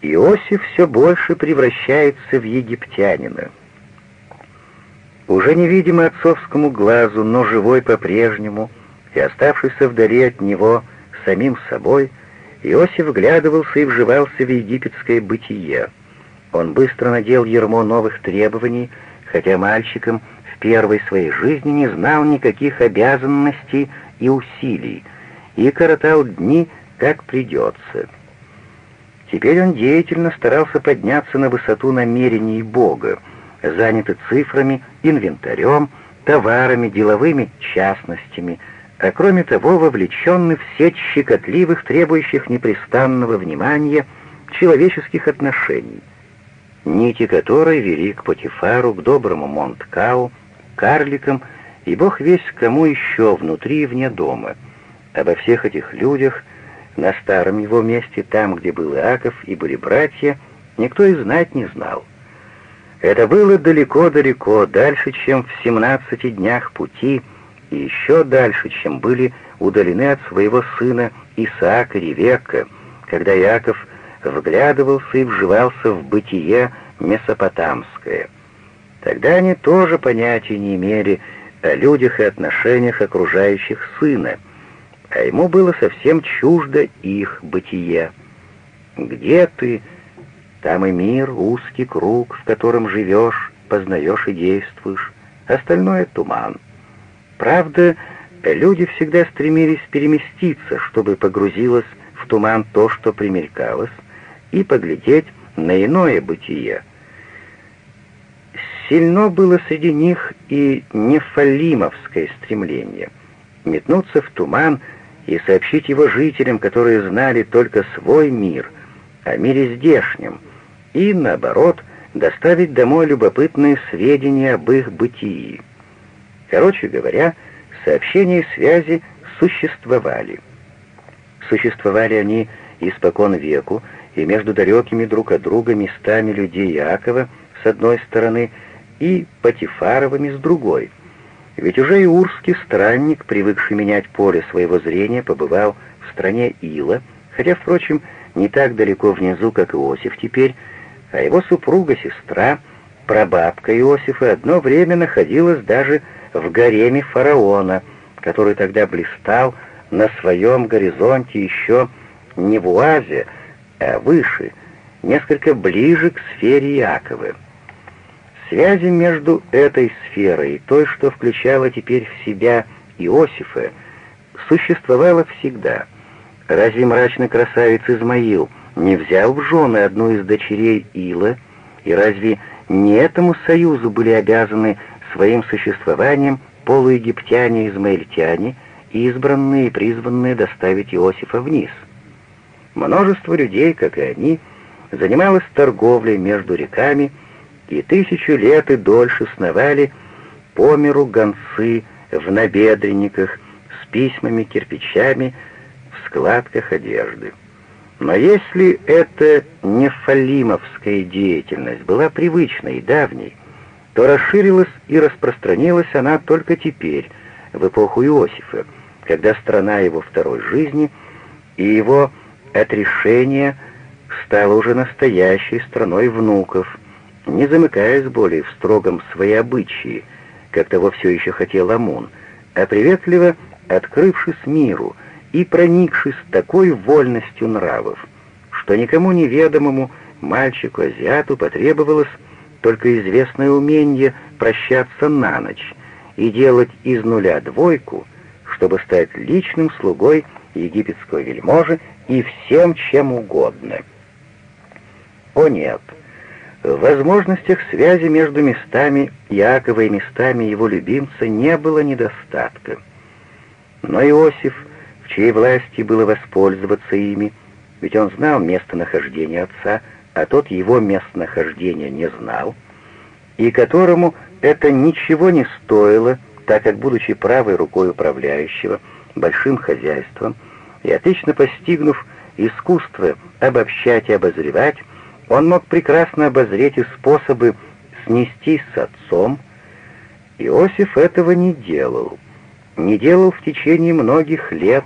Иосиф все больше превращается в египтянина. Уже невидимый отцовскому глазу, но живой по-прежнему, и оставшийся вдали от него самим собой, Иосиф вглядывался и вживался в египетское бытие. Он быстро надел ермо новых требований, хотя мальчиком в первой своей жизни не знал никаких обязанностей и усилий, и коротал дни, как придется. Теперь он деятельно старался подняться на высоту намерений Бога, занятый цифрами, инвентарем, товарами, деловыми частностями, а кроме того вовлеченный в сеть щекотливых, требующих непрестанного внимания, человеческих отношений, нити которой вели к Потифару, к доброму Монткау, карликам и бог весь кому еще внутри и вне дома. Обо всех этих людях — на старом его месте, там, где был Иаков и были братья, никто и знать не знал. Это было далеко-далеко, дальше, чем в семнадцати днях пути, и еще дальше, чем были удалены от своего сына Исаака Ревекка, когда Иаков вглядывался и вживался в бытие месопотамское. Тогда они тоже понятия не имели о людях и отношениях окружающих сына — а ему было совсем чуждо их бытие. «Где ты? Там и мир, узкий круг, в котором живешь, познаешь и действуешь. Остальное — туман. Правда, люди всегда стремились переместиться, чтобы погрузилось в туман то, что примелькалось, и поглядеть на иное бытие. Сильно было среди них и нефалимовское стремление — метнуться в туман — и сообщить его жителям, которые знали только свой мир, о мире здешнем, и, наоборот, доставить домой любопытные сведения об их бытии. Короче говоря, сообщения и связи существовали. Существовали они испокон веку, и между далекими друг от друга местами людей Иакова с одной стороны и Патифаровыми с другой — ведь уже и урский странник, привыкший менять поле своего зрения, побывал в стране Ила, хотя, впрочем, не так далеко внизу, как Иосиф теперь, а его супруга-сестра, прабабка Иосифа, одно время находилась даже в гареме фараона, который тогда блистал на своем горизонте еще не в Уазе, а выше, несколько ближе к сфере Иакова. Связи между этой сферой и той, что включала теперь в себя Иосифа, существовало всегда. Разве мрачный красавец Измаил не взял в жены одну из дочерей Ила, и разве не этому союзу были обязаны своим существованием полуегиптяне измаильтяне, избранные и призванные доставить Иосифа вниз? Множество людей, как и они, занималось торговлей между реками, тысячу лет и дольше сновали по миру гонцы в набедренниках с письмами, кирпичами, в складках одежды. Но если эта нефалимовская деятельность была привычной и давней, то расширилась и распространилась она только теперь, в эпоху Иосифа, когда страна его второй жизни и его отрешения стала уже настоящей страной внуков, не замыкаясь более в строгом свои обычаи, как того все еще хотел Амун, а приветливо открывшись миру и проникшись такой вольностью нравов, что никому неведомому мальчику-азиату потребовалось только известное умение прощаться на ночь и делать из нуля двойку, чтобы стать личным слугой египетского вельможи и всем чем угодно. О нет! — в возможностях связи между местами Якова и местами его любимца не было недостатка. Но Иосиф, в чьей власти было воспользоваться ими, ведь он знал местонахождение отца, а тот его местонахождение не знал, и которому это ничего не стоило, так как, будучи правой рукой управляющего большим хозяйством и отлично постигнув искусство обобщать и обозревать, он мог прекрасно обозреть и способы снестись с отцом. Иосиф этого не делал. Не делал в течение многих лет,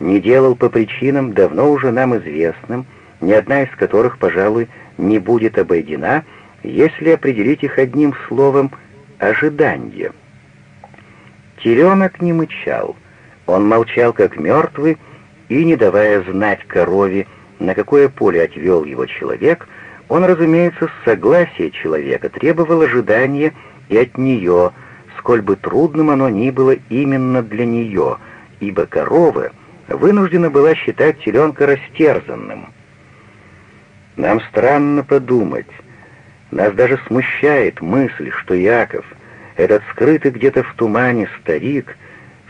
не делал по причинам, давно уже нам известным, ни одна из которых, пожалуй, не будет обойдена, если определить их одним словом «ожидание». Теленок не мычал. Он молчал, как мертвый, и, не давая знать корове, на какое поле отвел его человек, он, разумеется, с согласия человека требовал ожидания и от нее, сколь бы трудным оно ни было именно для нее, ибо корова вынуждена была считать теленка растерзанным. Нам странно подумать, нас даже смущает мысль, что Яков, этот скрытый где-то в тумане старик,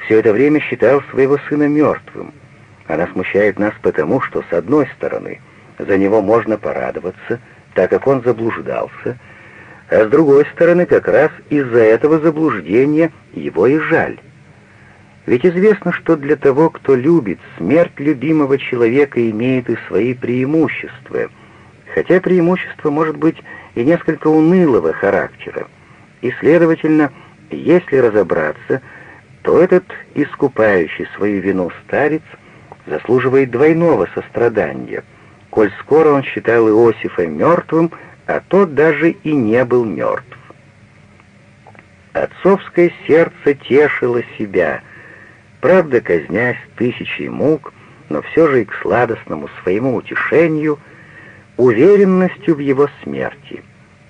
все это время считал своего сына мертвым. Она смущает нас потому, что, с одной стороны, за него можно порадоваться, так как он заблуждался, а с другой стороны, как раз из-за этого заблуждения его и жаль. Ведь известно, что для того, кто любит, смерть любимого человека имеет и свои преимущества, хотя преимущество может быть и несколько унылого характера. И, следовательно, если разобраться, то этот искупающий свою вину старец заслуживает двойного сострадания, коль скоро он считал Иосифа мертвым, а тот даже и не был мертв. Отцовское сердце тешило себя, правда, казнясь тысячей мук, но все же и к сладостному своему утешению, уверенностью в его смерти.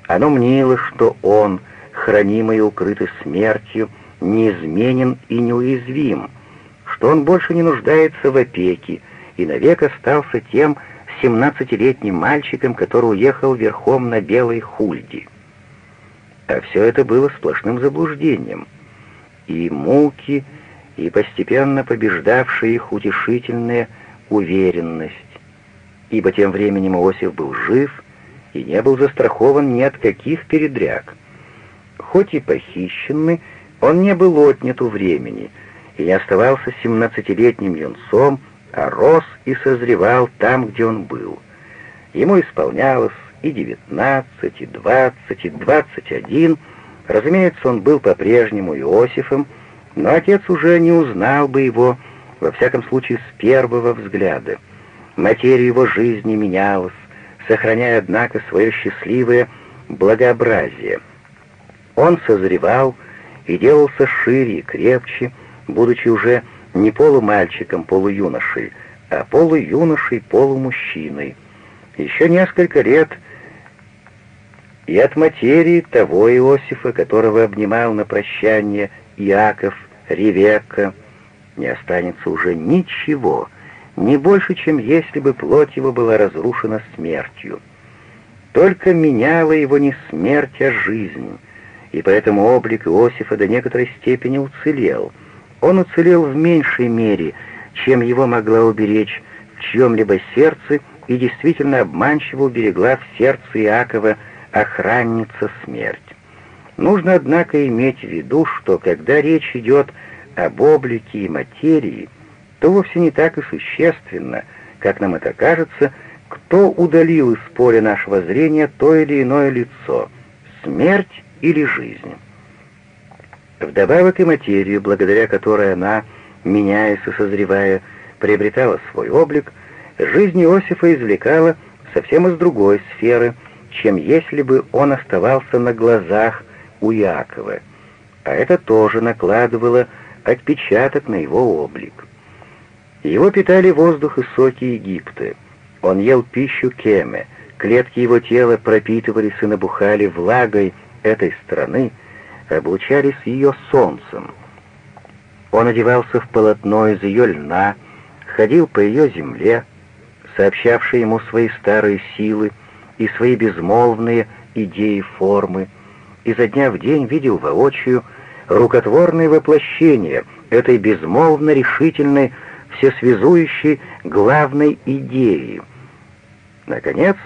Оно мнило, что он, хранимый и укрытый смертью, неизменен и неуязвим, что он больше не нуждается в опеке и навек остался тем семнадцатилетним мальчиком, который уехал верхом на белой хульде. А все это было сплошным заблуждением. И муки, и постепенно побеждавшая их утешительная уверенность. Ибо тем временем Иосиф был жив и не был застрахован ни от каких передряг. Хоть и похищенный, он не был отнят у времени — и не оставался семнадцатилетним юнцом, а рос и созревал там, где он был. Ему исполнялось и девятнадцать, и двадцать, и двадцать один. Разумеется, он был по-прежнему Иосифом, но отец уже не узнал бы его, во всяком случае, с первого взгляда. Материя его жизни менялась, сохраняя, однако, свое счастливое благообразие. Он созревал и делался шире и крепче, будучи уже не полумальчиком, полуюношей, а полуюношей, полумужчиной. Еще несколько лет и от материи того Иосифа, которого обнимал на прощание Иаков, Ревекка, не останется уже ничего, не больше, чем если бы плоть его была разрушена смертью. Только меняла его не смерть, а жизнь, и поэтому облик Иосифа до некоторой степени уцелел — он уцелел в меньшей мере, чем его могла уберечь в чьем-либо сердце и действительно обманчиво уберегла в сердце Иакова охранница смерть. Нужно, однако, иметь в виду, что когда речь идет об облике и материи, то вовсе не так и существенно, как нам это кажется, кто удалил из поля нашего зрения то или иное лицо, смерть или жизнь. Вдобавок и материю, благодаря которой она, меняясь и созревая, приобретала свой облик, жизнь Иосифа извлекала совсем из другой сферы, чем если бы он оставался на глазах у Якова, а это тоже накладывало отпечаток на его облик. Его питали воздух и соки Египта. Он ел пищу кеме, клетки его тела пропитывались и набухали влагой этой страны, облучались ее солнцем. Он одевался в полотно из ее льна, ходил по ее земле, сообщавшей ему свои старые силы и свои безмолвные идеи формы, и за дня в день видел воочию рукотворное воплощение этой безмолвно решительной, всесвязующей главной идеи. Наконец,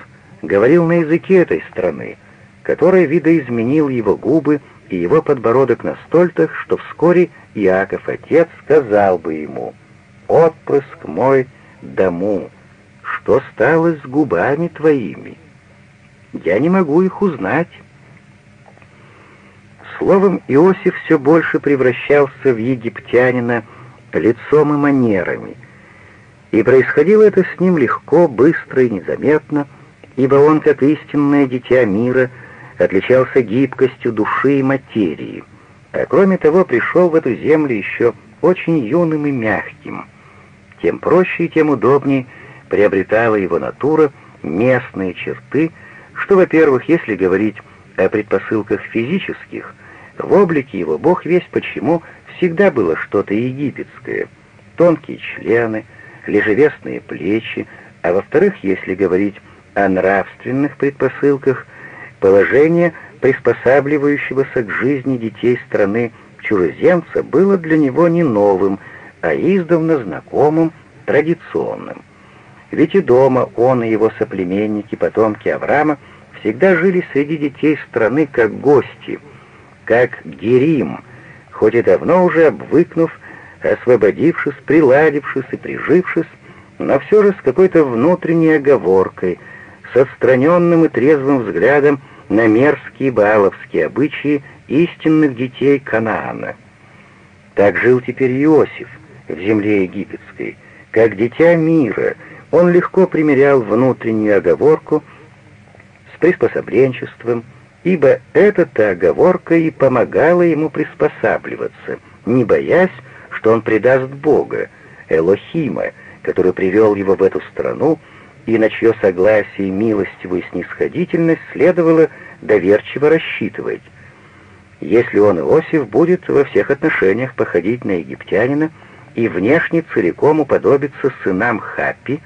говорил на языке этой страны, который видоизменил его губы и его подбородок настолько, что вскоре Иаков, отец, сказал бы ему, «Отпрыск мой дому, что стало с губами твоими? Я не могу их узнать». Словом, Иосиф все больше превращался в египтянина лицом и манерами. И происходило это с ним легко, быстро и незаметно, ибо он, как истинное дитя мира, отличался гибкостью души и материи, а кроме того пришел в эту землю еще очень юным и мягким. Тем проще и тем удобнее приобретала его натура местные черты, что, во-первых, если говорить о предпосылках физических, в облике его Бог весь почему всегда было что-то египетское, тонкие члены, лежевесные плечи, а во-вторых, если говорить о нравственных предпосылках, положение приспосабливающегося к жизни детей страны чужеземца было для него не новым, а издавна знакомым, традиционным. Ведь и дома он и его соплеменники, потомки Авраама, всегда жили среди детей страны как гости, как герим, хоть и давно уже обвыкнув, освободившись, приладившись и прижившись, но все же с какой-то внутренней оговоркой, с отстраненным и трезвым взглядом на мерзкие баловские обычаи истинных детей Канаана. Так жил теперь Иосиф в земле египетской, как дитя мира, он легко примерял внутреннюю оговорку с приспособленчеством, ибо эта-то оговорка и помогала ему приспосабливаться, не боясь, что он предаст Бога, Элохима, который привел его в эту страну, и на чье согласие, милостивую снисходительность следовало доверчиво рассчитывать. Если он, Иосиф, будет во всех отношениях походить на египтянина и внешне целиком уподобиться сынам Хаппи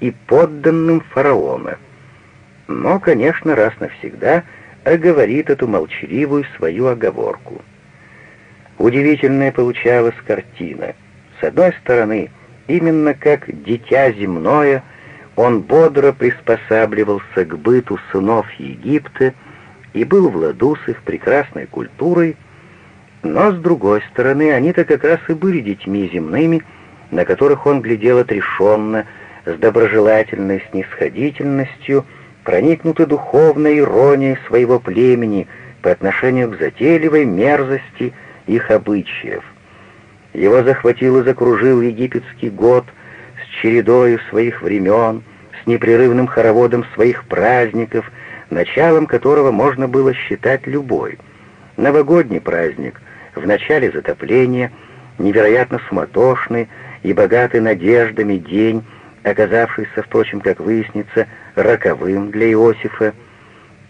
и подданным фараона. Но, конечно, раз навсегда оговорит эту молчаливую свою оговорку. Удивительная получалась картина. С одной стороны, именно как дитя земное, он бодро приспосабливался к быту сынов Египта и был в ладу с их прекрасной культурой, но, с другой стороны, они-то как раз и были детьми земными, на которых он глядел отрешенно, с доброжелательной снисходительностью, проникнуты духовной иронией своего племени по отношению к затейливой мерзости их обычаев. Его захватил и закружил египетский год чередою своих времен, с непрерывным хороводом своих праздников, началом которого можно было считать любой. Новогодний праздник в начале затопления, невероятно суматошный и богатый надеждами день, оказавшийся, впрочем, как выяснится, роковым для Иосифа,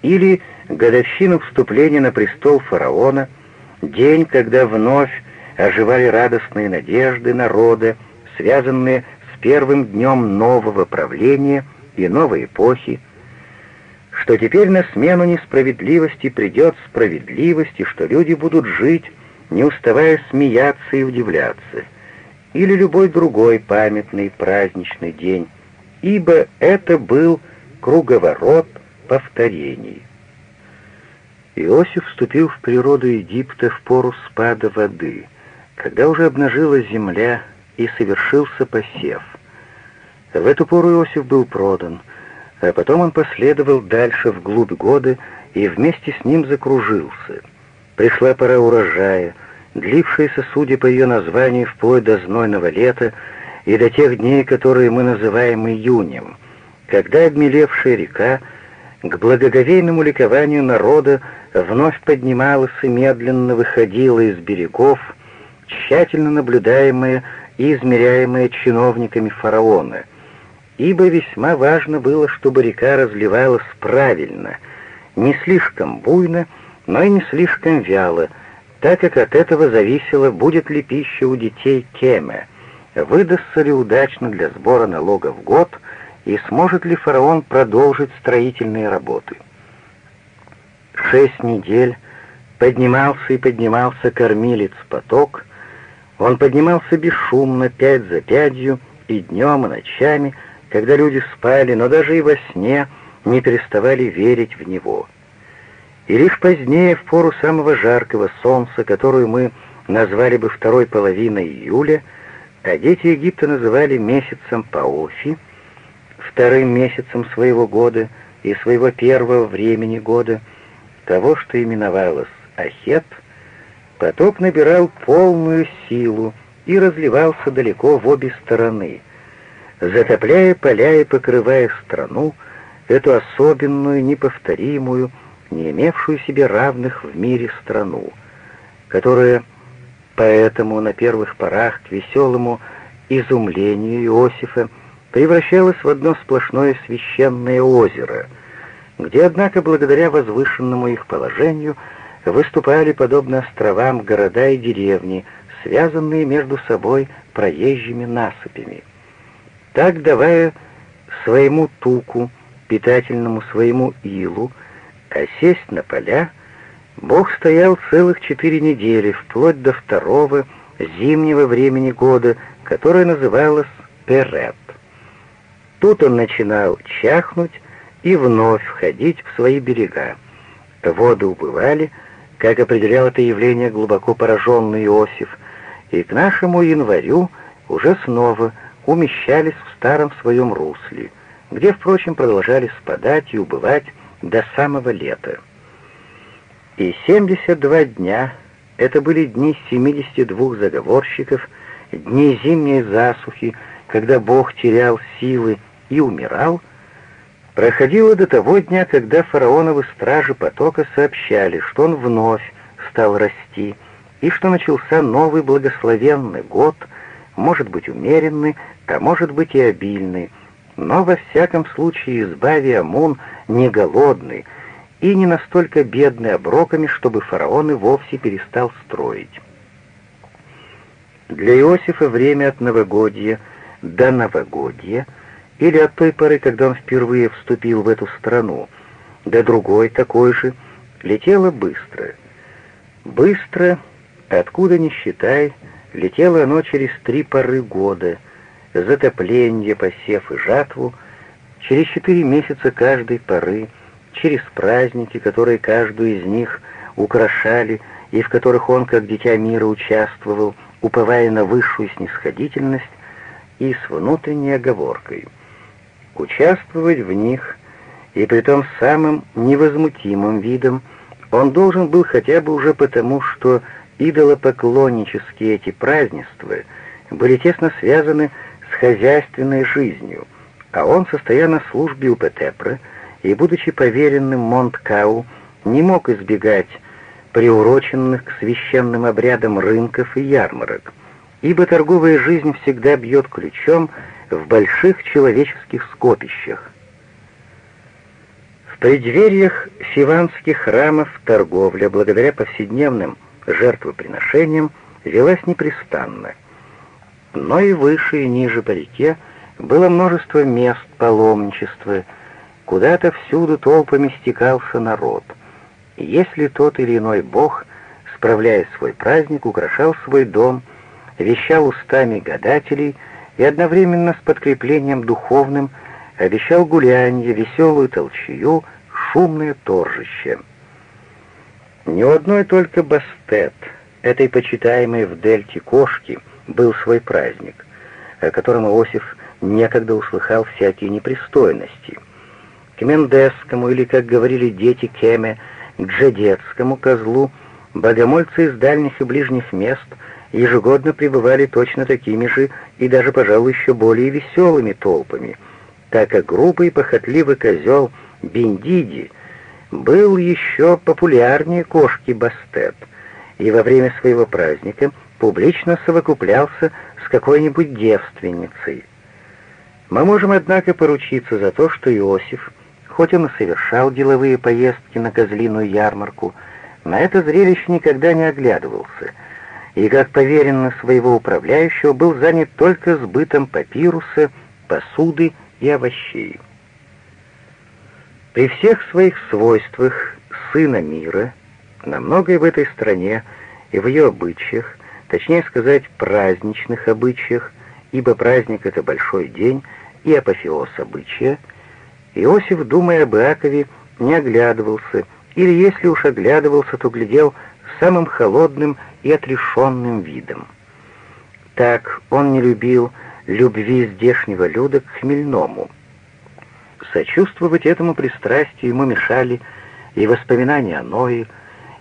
или годовщину вступления на престол фараона, день, когда вновь оживали радостные надежды народа, связанные с первым днем нового правления и новой эпохи, что теперь на смену несправедливости придет справедливость, и что люди будут жить, не уставая смеяться и удивляться — или любой другой памятный праздничный день, ибо это был круговорот повторений. Иосиф вступил в природу Египта в пору спада воды, когда уже обнажилась земля и совершился посев. В эту пору Иосиф был продан, а потом он последовал дальше вглубь года и вместе с ним закружился. Пришла пора урожая — длившаяся, судя по ее названию, вплоть до знойного лета и до тех дней, которые мы называем июнем, когда обмелевшая река к благоговейному ликованию народа вновь поднималась и медленно выходила из берегов, тщательно наблюдаемая и измеряемая чиновниками фараона, ибо весьма важно было, чтобы река разливалась правильно, не слишком буйно, но и не слишком вяло, так как от этого зависело, будет ли пища у детей кеме, выдастся ли удачно для сбора налогов год и сможет ли фараон продолжить строительные работы. Шесть недель поднимался и поднимался кормилец поток, он поднимался бесшумно, пять за пятью, и днем, и ночами, когда люди спали, но даже и во сне не переставали верить в него — и лишь позднее, в пору самого жаркого солнца, которую мы назвали бы второй половиной июля, а дети Египта называли месяцем Паофи, вторым месяцем своего года и своего первого времени года, того, что именовалось Ахет, потоп набирал полную силу и разливался далеко в обе стороны. затопляя поля и покрывая страну, эту особенную, неповторимую, не имевшую себе равных в мире страну, которая поэтому на первых порах к веселому изумлению Иосифа превращалась в одно сплошное священное озеро, где, однако, благодаря возвышенному их положению, выступали, подобно островам, города и деревни, связанные между собой проезжими насыпями. Так, давая своему туку, питательному своему илу, осесть на поля, Бог стоял целых четыре недели, вплоть до второго зимнего времени года, которое называлось Перет. Тут он начинал чахнуть и вновь входить в свои берега. Воды убывали, как определял это явление глубоко пораженный Иосиф, и к нашему январю уже снова умещались в старом своем русле, где, впрочем, продолжали спадать и убывать до самого лета. И 72 дня — это были дни 72 заговорщиков, дни зимней засухи, когда Бог терял силы и умирал, проходило до того дня, когда фараоновы стражи потока сообщали, что он вновь стал расти, и что начался новый благословенный год, может быть умеренный, а может быть и обильный, но во всяком случае избави Амун не голодный и не настолько бедный оброками, чтобы фараон и вовсе перестал строить. Для Иосифа время от новогодия до новогодия, или от той поры, когда он впервые вступил в эту страну, до другой такой же, летело быстро. Быстро, откуда ни считай, летело оно через три поры года, затопление, посев и жатву, через четыре месяца каждой поры, через праздники, которые каждую из них украшали и в которых он, как дитя мира, участвовал, уповая на высшую снисходительность и с внутренней оговоркой. Участвовать в них, и при том самым невозмутимым видом, он должен был хотя бы уже потому, что идолопоклоннические эти празднества были тесно связаны с хозяйственной жизнью, а он, состоя на службе у Петепра и, будучи поверенным Монткау, не мог избегать приуроченных к священным обрядам рынков и ярмарок, ибо торговая жизнь всегда бьет ключом в больших человеческих скопищах. В преддвериях сиванских храмов торговля, благодаря повседневным жертвоприношениям, велась непрестанно. Но и выше, и ниже по реке было множество мест паломничества, куда-то всюду толпами стекался народ — если тот или иной бог, справляя свой праздник, украшал свой дом, вещал устами гадателей и одновременно с подкреплением духовным обещал гулянье, веселую толчью, шумное торжище. Не у одной только Бастет, этой почитаемой в дельте кошки, был свой праздник, о котором Иосиф некогда услыхал всякие непристойности. К Мендесскому, или, как говорили дети Кеме, к Джедетскому козлу богомольцы из дальних и ближних мест ежегодно пребывали точно такими же и даже, пожалуй, еще более веселыми толпами, так как грубый похотливый козел Бендиди был еще популярнее кошки Бастет, и во время своего праздника публично совокуплялся с какой-нибудь девственницей. Мы можем, однако, поручиться за то, что Иосиф Хоть он и совершал деловые поездки на козлиную ярмарку, на это зрелище никогда не оглядывался, и как поверенный своего управляющего был занят только сбытом папируса, посуды и овощей. При всех своих свойствах сына мира, на многое в этой стране и в ее обычаях, точнее сказать, праздничных обычаях, ибо праздник — это большой день и апофеоз обычая — Иосиф, думая об Иакове, не оглядывался, или если уж оглядывался, то глядел самым холодным и отрешенным видом. Так он не любил любви здешнего люда к хмельному. Сочувствовать этому пристрастию ему мешали и воспоминания о Ное,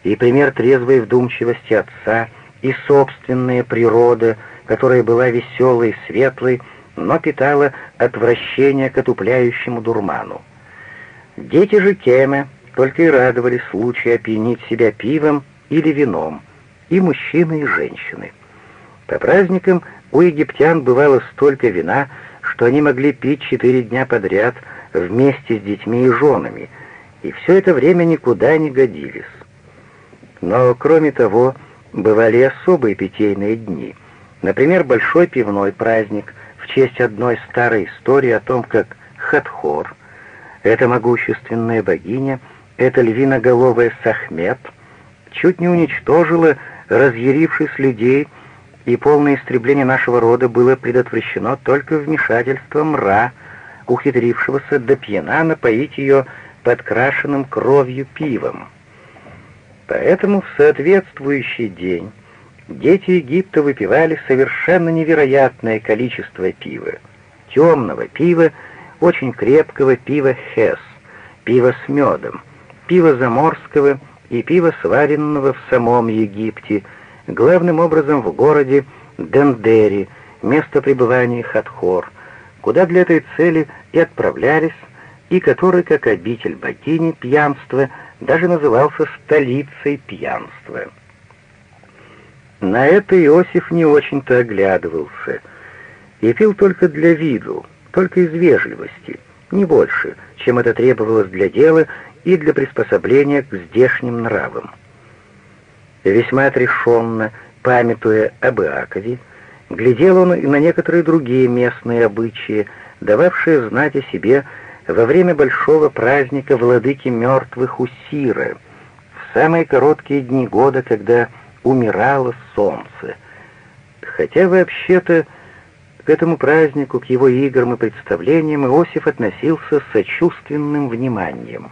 и пример трезвой вдумчивости отца, и собственная природа, которая была веселой и светлой, но питала отвращение к отупляющему дурману. Дети же Кеме только и радовались случаю опьянить себя пивом или вином, и мужчины, и женщины. По праздникам у египтян бывало столько вина, что они могли пить четыре дня подряд вместе с детьми и женами, и все это время никуда не годились. Но, кроме того, бывали особые питейные дни. Например, большой пивной праздник в честь одной старой истории о том, как Хатхор, эта могущественная богиня, эта львиноголовая Сахмет, чуть не уничтожила разъярившись людей, и полное истребление нашего рода было предотвращено только вмешательством Ра, ухитрившегося до пьяна напоить ее подкрашенным кровью пивом. Поэтому в соответствующий день дети Египта выпивали совершенно невероятное количество пива. Темного пива, очень крепкого пива Хес, пива с медом, пива заморского и пива, сваренного в самом Египте, главным образом в городе Дендери, место пребывания Хатхор, куда для этой цели и отправлялись, и который, как обитель богини пьянства, даже назывался столицей пьянства. На это Иосиф не очень-то оглядывался и пил только для виду, только из вежливости, не больше, чем это требовалось для дела и для приспособления к здешним нравам. Весьма отрешенно, памятуя об Иакове, глядел он и на некоторые другие местные обычаи, дававшие знать о себе во время большого праздника владыки мертвых Усира, в самые короткие дни года, когда умирало солнце. Хотя вообще-то к этому празднику, к его играм и представлениям Иосиф относился с сочувственным вниманием.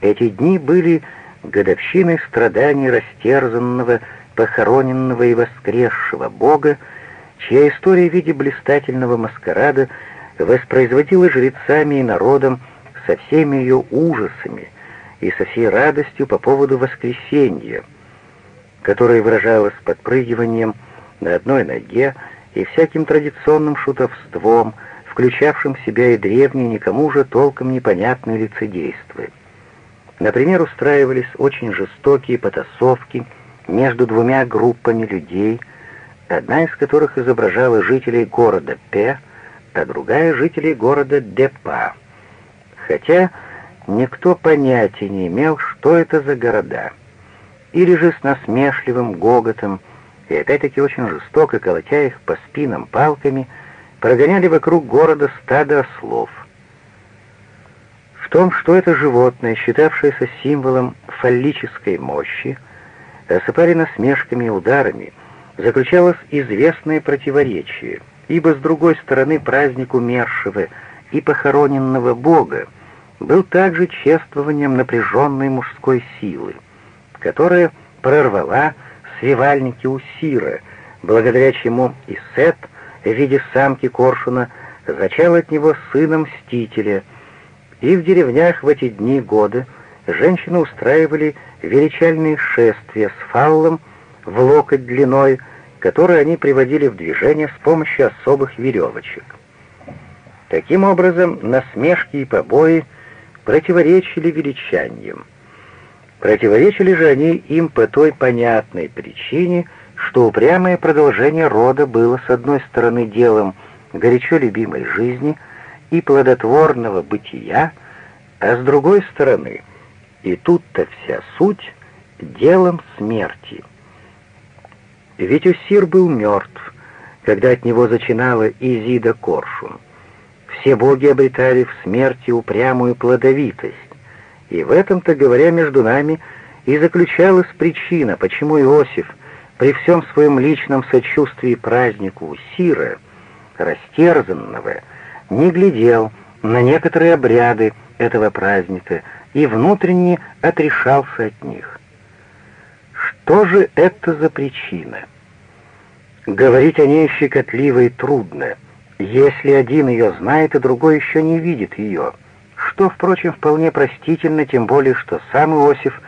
Эти дни были годовщиной страданий растерзанного, похороненного и воскресшего Бога, чья история в виде блистательного маскарада — воспроизводила жрецами и народом со всеми ее ужасами и со всей радостью по поводу воскресения, которое выражалось подпрыгиванием на одной ноге и всяким традиционным шутовством, включавшим в себя и древние, никому же толком непонятные лицедейства. Например, устраивались очень жестокие потасовки между двумя группами людей, одна из которых изображала жителей города П, а другая — жителей города Депа. Хотя никто понятия не имел, что это за города. Или же с насмешливым гоготом, и опять-таки очень жестоко, колотя их по спинам палками, прогоняли вокруг города стадо ослов. В том, что это животное, считавшееся символом фаллической мощи, осыпали насмешками и ударами, заключалось известное противоречие — ибо с другой стороны праздник умершего и похороненного Бога был также чествованием напряженной мужской силы, которая прорвала свивальники Усира, благодаря чему и Сет в виде самки коршуна зачал от него сына Мстителя, и в деревнях в эти дни года женщины устраивали величальные шествия с фаллом в локоть длиной, которые они приводили в движение с помощью особых веревочек. Таким образом, насмешки и побои противоречили величаниям. Противоречили же они им по той понятной причине, что упрямое продолжение рода было, с одной стороны, делом горячо любимой жизни и плодотворного бытия, а с другой стороны, и тут-то вся суть, делом смерти — ведь Усир был мертв, когда от него зачинала Изида Коршун. Все боги обретали в смерти упрямую плодовитость, и в этом-то, говоря между нами, и заключалась причина, почему Иосиф, при всем своем личном сочувствии празднику Усира, растерзанного, не глядел на некоторые обряды этого праздника и внутренне отрешался от них. Что же это за причина? Говорить о ней щекотливо и трудно, если один ее знает, и другой еще не видит ее, что, впрочем, вполне простительно, тем более, что сам Иосиф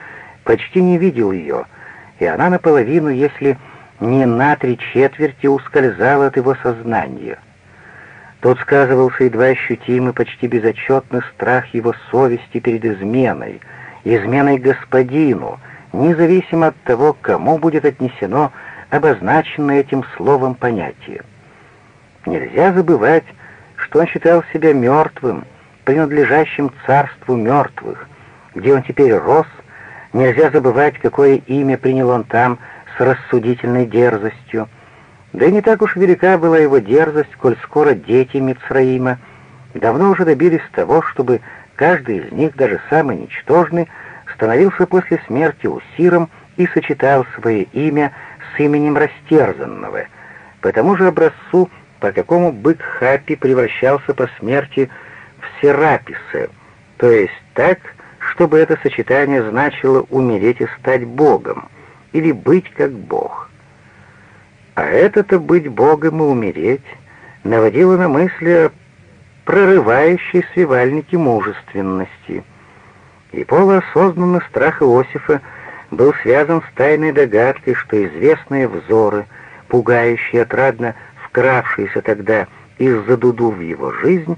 почти не видел ее, и она наполовину, если не на три четверти, ускользала от его сознания. Тут сказывался едва ощутимый, почти безотчетный страх его совести перед изменой, изменой господину, независимо от того, кому будет отнесено обозначенное этим словом понятие. Нельзя забывать, что он считал себя мертвым, принадлежащим царству мертвых, где он теперь рос, нельзя забывать, какое имя принял он там с рассудительной дерзостью, да и не так уж велика была его дерзость, коль скоро дети Мицраима давно уже добились того, чтобы каждый из них, даже самый ничтожный, становился после смерти усиром и сочетал свое имя с именем растерзанного, по тому же образцу, по какому бык Хапи превращался по смерти в Сераписа, то есть так, чтобы это сочетание значило умереть и стать Богом, или быть как Бог. А это-то быть Богом и умереть наводило на мысли о прорывающей свивальнике мужественности. И полуосознанный страх Иосифа был связан с тайной догадкой, что известные взоры, пугающие отрадно вкравшиеся тогда из-за дуду в его жизнь,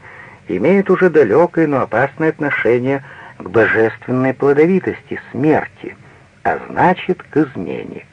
имеют уже далекое, но опасное отношение к божественной плодовитости смерти, а значит, к измене.